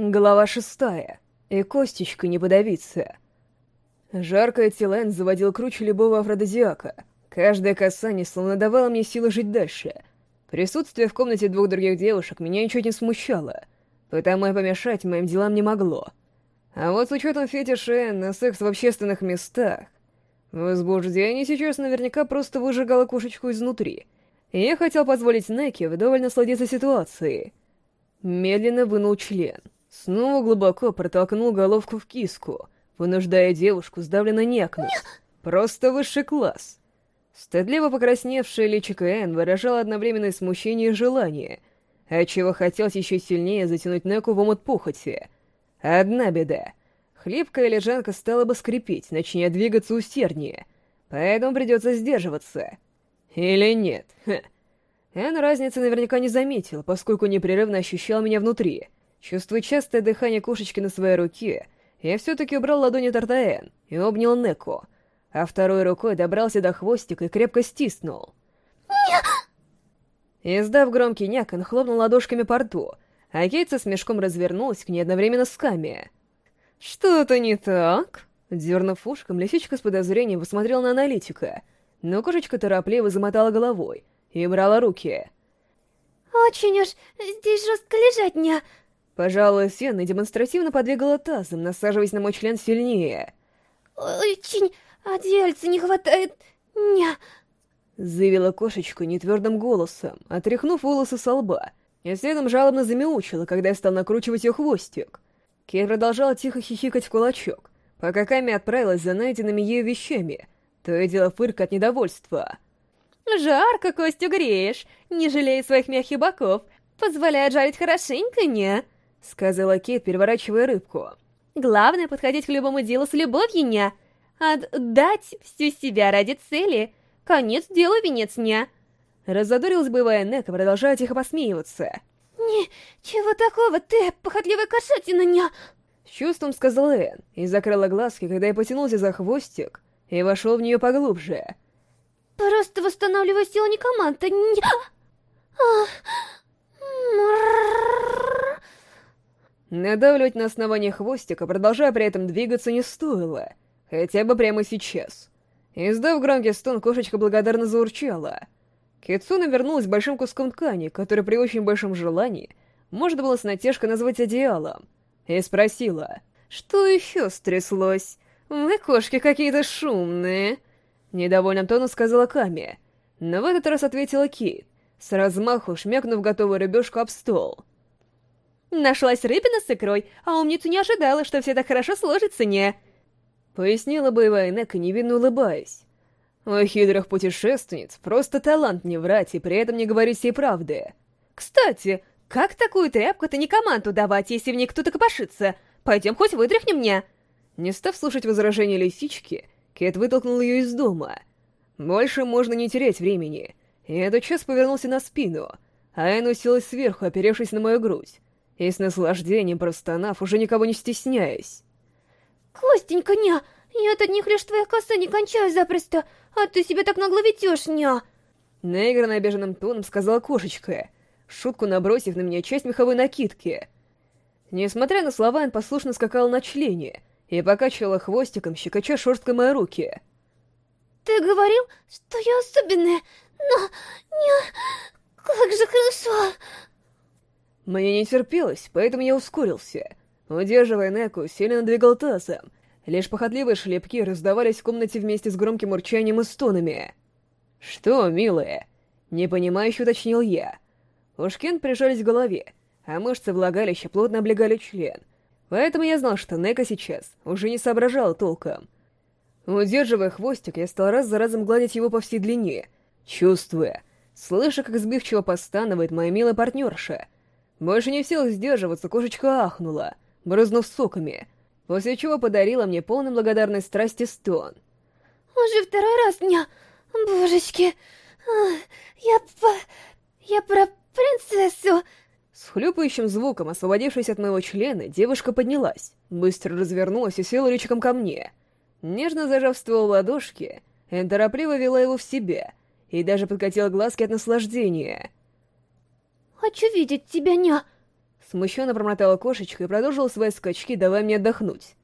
Глава шестая. И костечка не подавиться. Жаркое тело заводил круче любого афродизиака. Каждое касание словно давало мне силы жить дальше. Присутствие в комнате двух других девушек меня ничуть не смущало, потому и помешать моим делам не могло. А вот с учетом фетиша на секс в общественных местах, возбуждение сейчас наверняка просто выжигало кошечку изнутри. И я хотел позволить Неке вдоволь насладиться ситуацией. Медленно вынул член — Снова глубоко протолкнул головку в киску, вынуждая девушку сдавленно некнуть. Просто высший класс. Стыдливо покрасневшая личико Энн выражала одновременное смущение и желание, отчего хотелось еще сильнее затянуть Неку в омут похоти. Одна беда. Хлипкая лежанка стала бы скрипеть, начиная двигаться усерднее, поэтому придется сдерживаться. Или нет? Ха. Энн разницы наверняка не заметил, поскольку непрерывно ощущал меня внутри — Чувствуя частое дыхание кошечки на своей руке, я все-таки убрал ладони Тартаэн и обнял Неко, а второй рукой добрался до хвостика и крепко стиснул. Издав громкий няк, он хлопнул ладошками по рту, а Кейт со смешком развернулась к ней одновременно с Ками. «Что-то не так?» Дернув ушком, лисичка с подозрением посмотрела на аналитика, но кошечка торопливо замотала головой и брала руки. «Очень уж здесь жестко лежать, ня!» Пожалуй, Сена демонстративно подвигала тазом, насаживаясь на мой член сильнее. «Очень одельца не хватает, ня...» Заявила кошечка нетвердым голосом, отряхнув волосы со лба, и следом жалобно замяучила, когда я стал накручивать ее хвостик. Кей продолжала тихо хихикать в кулачок, пока Ками отправилась за найденными ею вещами, то и дело фырка от недовольства. «Жарко, Костю греешь, не жалея своих мягких боков, позволяет жарить хорошенько, не?» — сказала Кейт, переворачивая рыбку. «Главное — подходить к любому делу с любовью, ня. Отдать всю себя ради цели. Конец делу, венец, ня». Разодорилась боевая Нека, продолжая тихо посмеиваться. «Не, чего такого, ты, похотливая кошатина, ня!» С чувством сказала Энн и закрыла глазки, когда я потянулся за хвостик и вошел в нее поглубже. «Просто восстанавливаю силу некоманта, ня...» Надавливать на основание хвостика, продолжая при этом двигаться, не стоило. Хотя бы прямо сейчас. Издав громкий стон, кошечка благодарно заурчала. Китсуна вернулась большим куском ткани, который при очень большом желании можно было с натяжкой назвать одеялом, и спросила, «Что еще стряслось? Вы, кошки, какие-то шумные!» Недовольным тоном сказала Ками, но в этот раз ответила Кит, с размаху шмякнув готовую рыбешку об стол. Нашлась рыбина с икрой, а умницу не ожидала, что все так хорошо сложится, не...» Пояснила боевая Нека, невинно улыбаясь. У хитрых путешественниц просто талант не врать и при этом не говорить всей правды. «Кстати, как такую тряпку-то не команду давать, если в ней кто-то копошится? Пойдем хоть вытряхни мне!» Не став слушать возражения лисички, Кэт вытолкнул ее из дома. Больше можно не терять времени. И этот час повернулся на спину, а Энн уселась сверху, оперевшись на мою грудь и с наслаждением простонав, уже никого не стесняясь. «Костенька, ня, я от одних лишь твоих касаний кончаю запросто, а ты себя так нагло ведешь, ня!» Наигранно обиженным тоном сказала кошечка, шутку набросив на меня часть меховой накидки. Несмотря на слова, он послушно скакал на члене и покачивала хвостиком, щекоча шерсткой мои руки. «Ты говорил, что я особенная, но... не... как же хорошо!» Мне не терпелось, поэтому я ускорился. Удерживая Неку, сильно двигал тазом. Лишь похотливые шлепки раздавались в комнате вместе с громким урчанием и стонами. «Что, милая?» — непонимающе уточнил я. Ушкин прижались к голове, а мышцы влагалища плотно облегали член. Поэтому я знал, что Нека сейчас уже не соображала толком. Удерживая хвостик, я стал раз за разом гладить его по всей длине, чувствуя, слыша, как сбивчиво постанывает моя милая партнерша — больше не в силах сдерживаться, кошечка ахнула, брызнув соками, после чего подарила мне полный благодарной страсти стон. «Уже второй раз дня, божечки, я по... я про принцессу...» С хлюпающим звуком, освободившись от моего члена, девушка поднялась, быстро развернулась и села речком ко мне. Нежно зажав ствол ладошки, торопливо вела его в себя и даже подкатила глазки от наслаждения — «Хочу видеть тебя, ня!» Смущенно промотала кошечка и продолжила свои скачки, давая мне отдохнуть.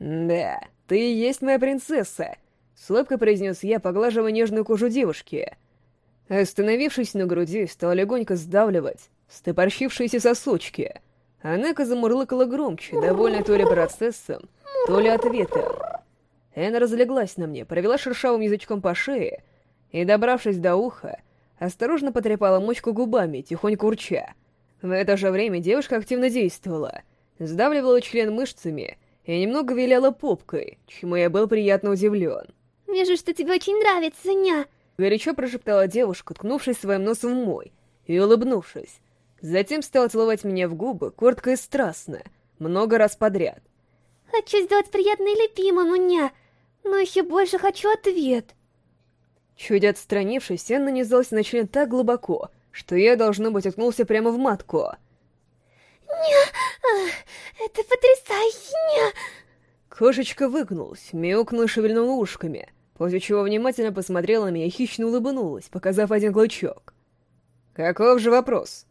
«Да, ты и есть моя принцесса», — с улыбкой произнес я, поглаживая нежную кожу девушки. Остановившись на груди, стал легонько сдавливать стопорщившиеся сосочки. Анека замурлыкала громче, довольная то ли процессом, то ли ответом. Энна разлеглась на мне, провела шершавым язычком по шее и, добравшись до уха, осторожно потрепала мочку губами, тихонько урча. В это же время девушка активно действовала, сдавливала член мышцами и немного виляла попкой, чему я был приятно удивлен. «Вижу, что тебе очень нравится, ня!» Горячо прошептала девушка, ткнувшись своим носом в мой, и улыбнувшись. Затем стала целовать меня в губы, коротко и страстно, много раз подряд. «Хочу сделать приятное любимому, ня, но еще больше хочу ответ!» Чуть отстранившись, я нанизалась на член так глубоко, что я, должно быть, уткнулся прямо в матку. «Ня! Это потрясающе, ня!» Кошечка выгнулась, мяукнула и шевельнула ушками, после чего внимательно посмотрела на меня и хищно улыбнулась, показав один клычок. «Каков же вопрос?»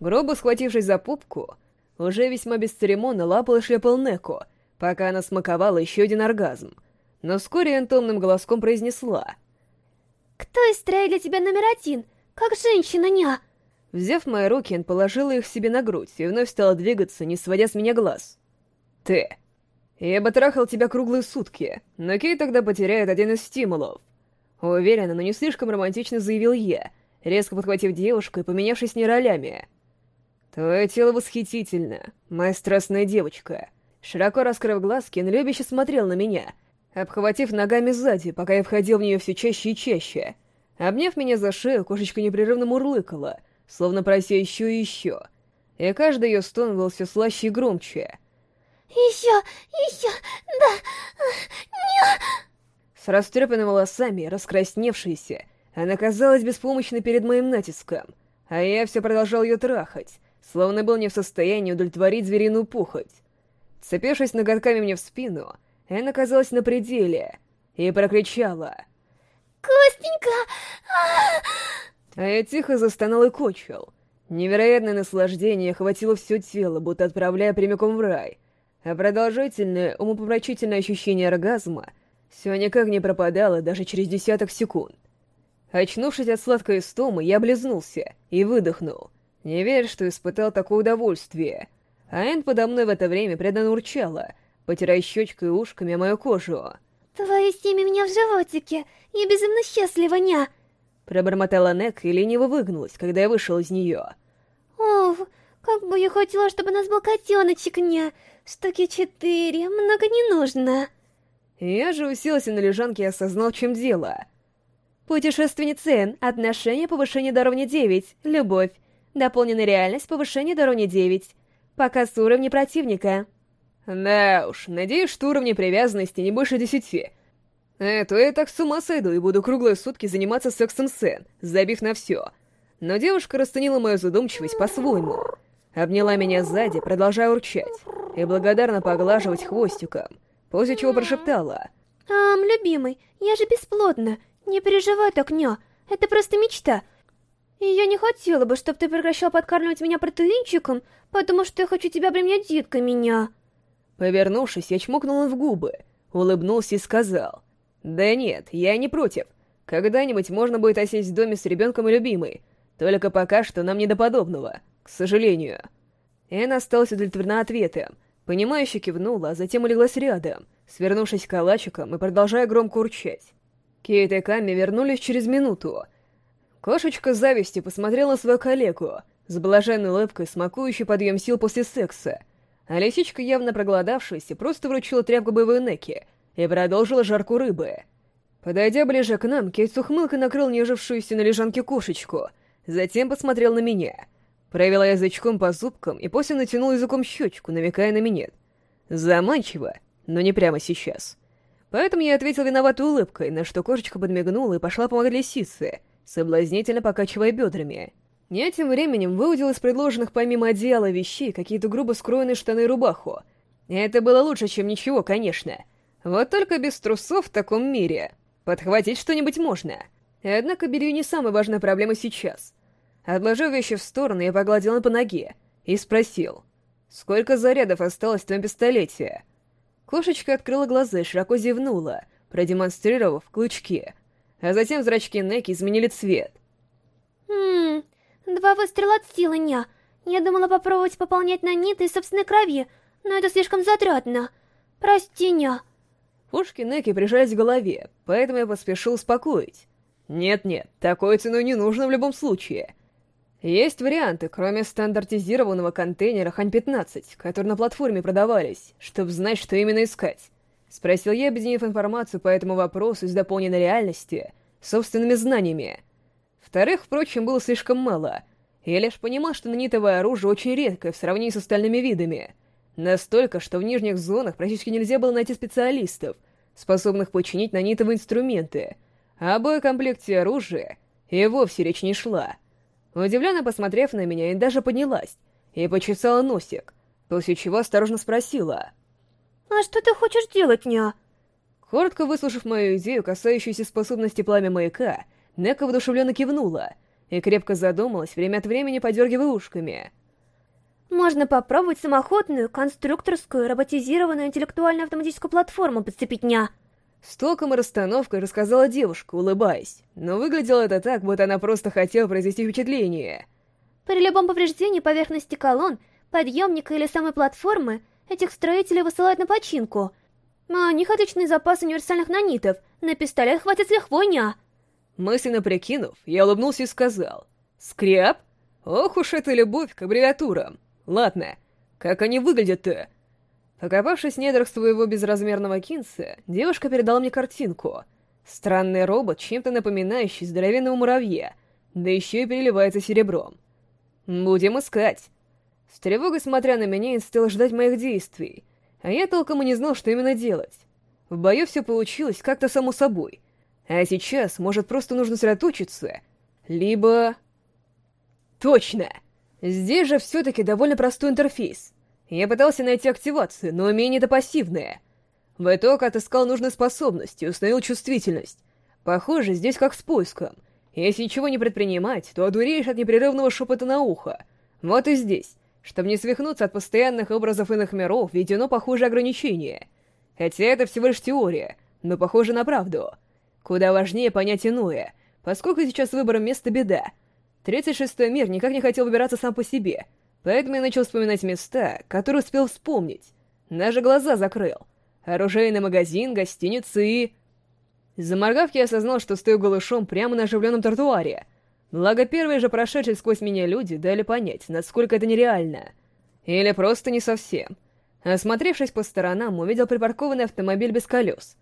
Грубо схватившись за пупку, уже весьма бесцеремонно лапал и шлепал Неку, пока она смаковала еще один оргазм. Но вскоре энтомным голоском произнесла. «Кто из троих для тебя номер один? Как женщина, ня?» Взяв мои руки, он положила их себе на грудь и вновь стала двигаться, не сводя с меня глаз. «Ты. Я бы трахал тебя круглые сутки, но Кей тогда потеряет один из стимулов». Уверенно, но не слишком романтично заявил я, резко подхватив девушку и поменявшись с ней ролями. «Твое тело восхитительно, моя страстная девочка». Широко раскрыв глазки, он любяще смотрел на меня, обхватив ногами сзади, пока я входил в нее все чаще и чаще. Обняв меня за шею, кошечка непрерывно мурлыкала — словно прося еще и еще. И каждый ее стон был все слаще и громче. «Еще, еще, да, не...» С растрепанными волосами, раскрасневшейся, она казалась беспомощной перед моим натиском, а я все продолжал ее трахать, словно был не в состоянии удовлетворить звериную пухоть. Цепившись ноготками мне в спину, она оказалась на пределе и прокричала. «Костенька! А, а я тихо застонал и кончил. Невероятное наслаждение охватило все тело, будто отправляя прямиком в рай. А продолжительное, умопомрачительное ощущение оргазма все никак не пропадало даже через десяток секунд. Очнувшись от сладкой истомы, я облизнулся и выдохнул, не веря, что испытал такое удовольствие. А Энн подо мной в это время преданно урчала, потирая щечкой и ушками мою кожу. «Твое семя меня в животике, я безумно счастлива, ня!» Пробормотала Нек и лениво выгнулась, когда я вышел из нее. Ох, как бы я хотела, чтобы у нас был котеночек, ня. Штуки четыре, много не нужно. Я же уселся на лежанке и осознал, в чем дело. Путешественница Н, отношение, повышение до уровня 9, любовь. Дополненная реальность, повышение до уровня 9. Показ уровня противника. Да уж, надеюсь, что уровни привязанности не больше десяти. А то я так с ума сойду и буду круглые сутки заниматься сексом Сен, забив на все. Но девушка расценила мою задумчивость по-своему. Обняла меня сзади, продолжая урчать, и благодарно поглаживать хвостиком, после чего прошептала. «Ам, любимый, я же бесплодна. Не переживай так, ня. Это просто мечта. И я не хотела бы, чтобы ты прекращал подкармливать меня протеинчиком, потому что я хочу тебя обременять детками, ня». Повернувшись, я чмокнул в губы, улыбнулся и сказал. Да нет, я не против. Когда-нибудь можно будет осесть в доме с ребенком и любимой. Только пока что нам не до подобного, к сожалению. Эн осталась удовлетворена ответом. Понимающе кивнула, а затем улеглась рядом, свернувшись калачиком и продолжая громко урчать. Кейт и Ками вернулись через минуту. Кошечка с завистью посмотрела свою коллегу, с блаженной улыбкой, смакующей подъем сил после секса. А лисичка, явно проголодавшаяся, просто вручила тряпку боевой Неки — и продолжила жарку рыбы. Подойдя ближе к нам, Кейт с ухмылкой накрыл нежившуюся на лежанке кошечку, затем посмотрел на меня. Провела язычком по зубкам и после натянул языком щечку, намекая на минет. Заманчиво, но не прямо сейчас. Поэтому я ответил виноватой улыбкой, на что кошечка подмигнула и пошла помогать лисице, соблазнительно покачивая бедрами. Я тем временем выудил из предложенных помимо одеяла вещей какие-то грубо скроенные штаны и рубаху. Это было лучше, чем ничего, конечно. Вот только без трусов в таком мире. Подхватить что-нибудь можно. Однако белье не самая важная проблема сейчас. Отложив вещи в сторону, я погладила по ноге. и спросил, «Сколько зарядов осталось в твоем пистолете?» Кошечка открыла глаза и широко зевнула, продемонстрировав клычки, а затем зрачки Неки изменили цвет. «Ммм, два выстрела от силы, ня. Я думала попробовать пополнять на ниты из собственной крови, но это слишком затратно. Прости, ня». Ушки Неки прижались к голове, поэтому я поспешил успокоить. Нет-нет, такой ценой не нужно в любом случае. Есть варианты, кроме стандартизированного контейнера Хань-15, которые на платформе продавались, чтобы знать, что именно искать. Спросил я, объединив информацию по этому вопросу из дополненной реальности собственными знаниями. Вторых, впрочем, было слишком мало. Я лишь понимал, что нанитовое оружие очень редкое в сравнении с остальными видами. Настолько, что в нижних зонах практически нельзя было найти специалистов, способных починить нанитовые инструменты, а о боекомплекте оружия и вовсе речь не шла. Удивленно посмотрев на меня, и даже поднялась и почесала носик, после чего осторожно спросила. «А что ты хочешь делать, ня?» Коротко выслушав мою идею, касающуюся способности пламя маяка, Нека воодушевленно кивнула и крепко задумалась, время от времени подергивая ушками. Можно попробовать самоходную, конструкторскую, роботизированную интеллектуально-автоматическую платформу подцепить ня. С толком и расстановкой рассказала девушка, улыбаясь, но выглядело это так, будто она просто хотела произвести впечатление. При любом повреждении поверхности колонн, подъемника или самой платформы, этих строителей высылают на починку. А у них отличный запас универсальных нанитов, на пистолет хватит с лихвой, ня. Мысленно прикинув, я улыбнулся и сказал. «Скряб? Ох уж эта любовь к аббревиатурам. Ладно, как они выглядят-то?» Покопавшись в недрах своего безразмерного кинца, девушка передала мне картинку. Странный робот, чем-то напоминающий здоровенного муравья, да еще и переливается серебром. «Будем искать». С тревогой смотря на меня, стал ждать моих действий, а я толком и не знал, что именно делать. В бою все получилось как-то само собой, а сейчас, может, просто нужно сосредоточиться, либо... Точно! Здесь же все-таки довольно простой интерфейс. Я пытался найти активацию, но умение это пассивное. В итог отыскал нужные способности, установил чувствительность. Похоже, здесь как с поиском. Если ничего не предпринимать, то одуреешь от непрерывного шепота на ухо. Вот и здесь. Чтобы не свихнуться от постоянных образов иных миров, введено похожее ограничение. Хотя это всего лишь теория, но похоже на правду. Куда важнее понять иное, поскольку сейчас выбором места беда. 36-й мир никак не хотел выбираться сам по себе — Поэтому я начал вспоминать места, которые успел вспомнить. Даже глаза закрыл. Оружейный магазин, гостиницы и... Заморгав, я осознал, что стою голышом прямо на оживленном тротуаре. Благо, первые же прошедшие сквозь меня люди дали понять, насколько это нереально. Или просто не совсем. Осмотревшись по сторонам, увидел припаркованный автомобиль без колес.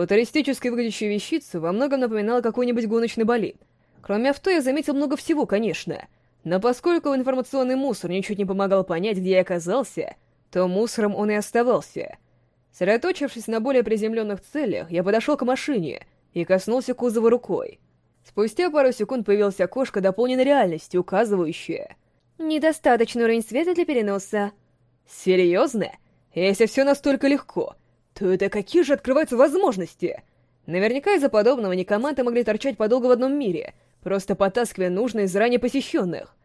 Футуристически выглядящая вещица во многом напоминала какой-нибудь гоночный болид. Кроме авто, я заметил много всего, конечно — но поскольку информационный мусор ничуть не помогал понять, где я оказался, то мусором он и оставался. Сосредоточившись на более приземленных целях, я подошел к машине и коснулся кузова рукой. Спустя пару секунд появилось окошко дополненной реальности, указывающее... Недостаточный уровень света для переноса. Серьезно? Если все настолько легко, то это какие же открываются возможности? Наверняка из-за подобного некоманты могли торчать подолгу в одном мире — просто потаскивая нужные из ранее посещенных.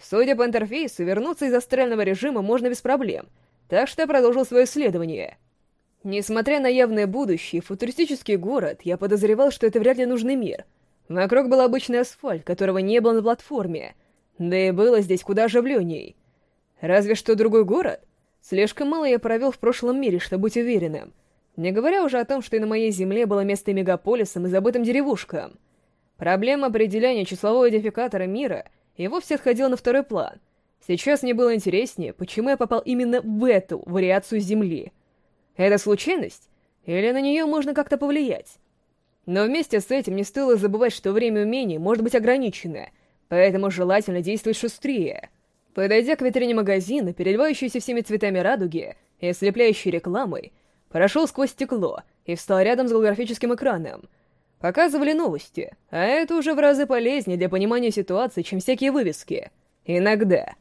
Судя по интерфейсу, вернуться из астрального режима можно без проблем, так что я продолжил свое исследование. Несмотря на явное будущее, футуристический город, я подозревал, что это вряд ли нужный мир. Вокруг был обычный асфальт, которого не было на платформе, да и было здесь куда оживленней. Разве что другой город? Слишком мало я провел в прошлом мире, чтобы быть уверенным. Не говоря уже о том, что и на моей земле было место мегаполисом и забытым деревушкам. Проблема определения числового идентификатора мира и вовсе отходила на второй план. Сейчас мне было интереснее, почему я попал именно в эту вариацию Земли. Это случайность? Или на нее можно как-то повлиять? Но вместе с этим не стоило забывать, что время умений может быть ограничено, поэтому желательно действовать шустрее. Подойдя к витрине магазина, переливающейся всеми цветами радуги и ослепляющей рекламой, прошел сквозь стекло и встал рядом с голографическим экраном — Показывали новости, а это уже в разы полезнее для понимания ситуации, чем всякие вывески. Иногда.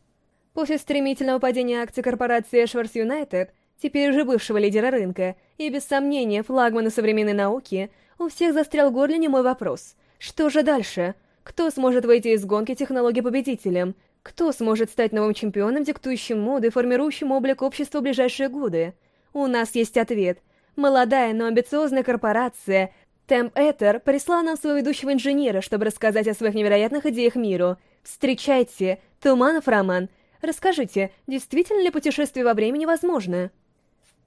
После стремительного падения акций корпорации Эшварс Юнайтед, теперь уже бывшего лидера рынка, и без сомнения флагмана современной науки, у всех застрял в горле немой вопрос. Что же дальше? Кто сможет выйти из гонки технологий победителем? Кто сможет стать новым чемпионом, диктующим моды и формирующим облик общества в ближайшие годы? У нас есть ответ. Молодая, но амбициозная корпорация Темп Этер прислала нам своего ведущего инженера, чтобы рассказать о своих невероятных идеях миру. Встречайте, Туманов Роман. Расскажите, действительно ли путешествие во времени возможно?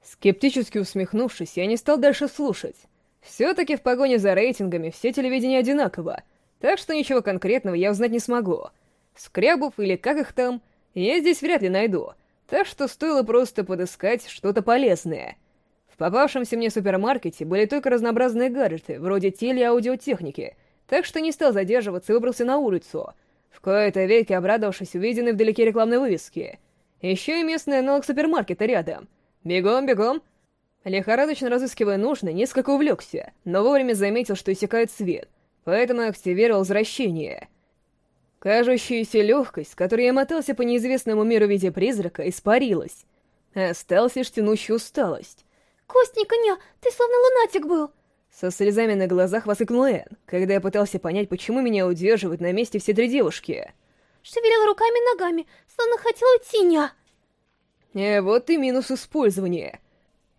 Скептически усмехнувшись, я не стал дальше слушать. Все-таки в погоне за рейтингами все телевидения одинаково, так что ничего конкретного я узнать не смогу. Скрябов или как их там, я здесь вряд ли найду, так что стоило просто подыскать что-то полезное. В попавшемся мне супермаркете были только разнообразные гаджеты, вроде теле- и аудиотехники, так что не стал задерживаться и выбрался на улицу, в кои-то веки обрадовавшись увиденной вдалеке рекламной вывески. Еще и местный аналог супермаркета рядом. Бегом, бегом! Лихорадочно разыскивая нужное, несколько увлекся, но вовремя заметил, что иссякает свет, поэтому активировал возвращение — Кажущаяся легкость, с которой я мотался по неизвестному миру в виде призрака, испарилась. Осталась лишь тянущая усталость. «Костника, не, ты словно лунатик был!» Со слезами на глазах воскликнул Энн, когда я пытался понять, почему меня удерживают на месте все три девушки. Шевелил руками и ногами, словно хотел уйти, ня. И вот и минус использования.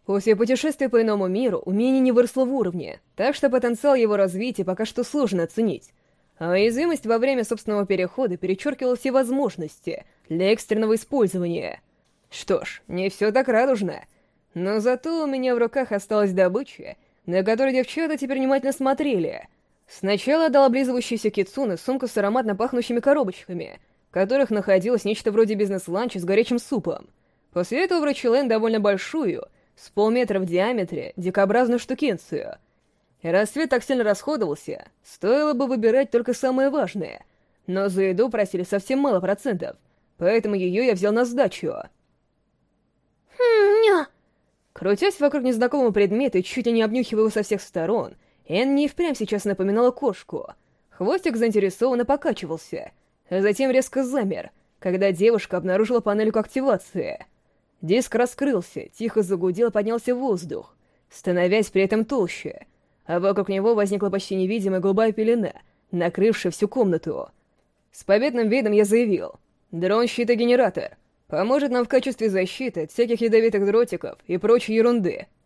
После путешествия по иному миру умение не выросло в уровне, так что потенциал его развития пока что сложно оценить а уязвимость во время собственного перехода перечеркивала все возможности для экстренного использования. Что ж, не все так радужно. Но зато у меня в руках осталась добыча, на которую девчата теперь внимательно смотрели. Сначала дал облизывающийся кицуны сумку с ароматно пахнущими коробочками, в которых находилось нечто вроде бизнес-ланча с горячим супом. После этого вручил Энн довольно большую, с полметра в диаметре, дикообразную штукенцию — Раз свет так сильно расходовался, стоило бы выбирать только самое важное. Но за еду просили совсем мало процентов, поэтому ее я взял на сдачу. Хм, ня. Крутясь вокруг незнакомого предмета и чуть ли не обнюхивая его со всех сторон, Энни впрямь сейчас напоминала кошку. Хвостик заинтересованно покачивался, а затем резко замер, когда девушка обнаружила панельку активации. Диск раскрылся, тихо загудел и поднялся в воздух, становясь при этом толще — а вокруг него возникла почти невидимая голубая пелена, накрывшая всю комнату. С победным видом я заявил, дрон-щитогенератор поможет нам в качестве защиты от всяких ядовитых дротиков и прочей ерунды —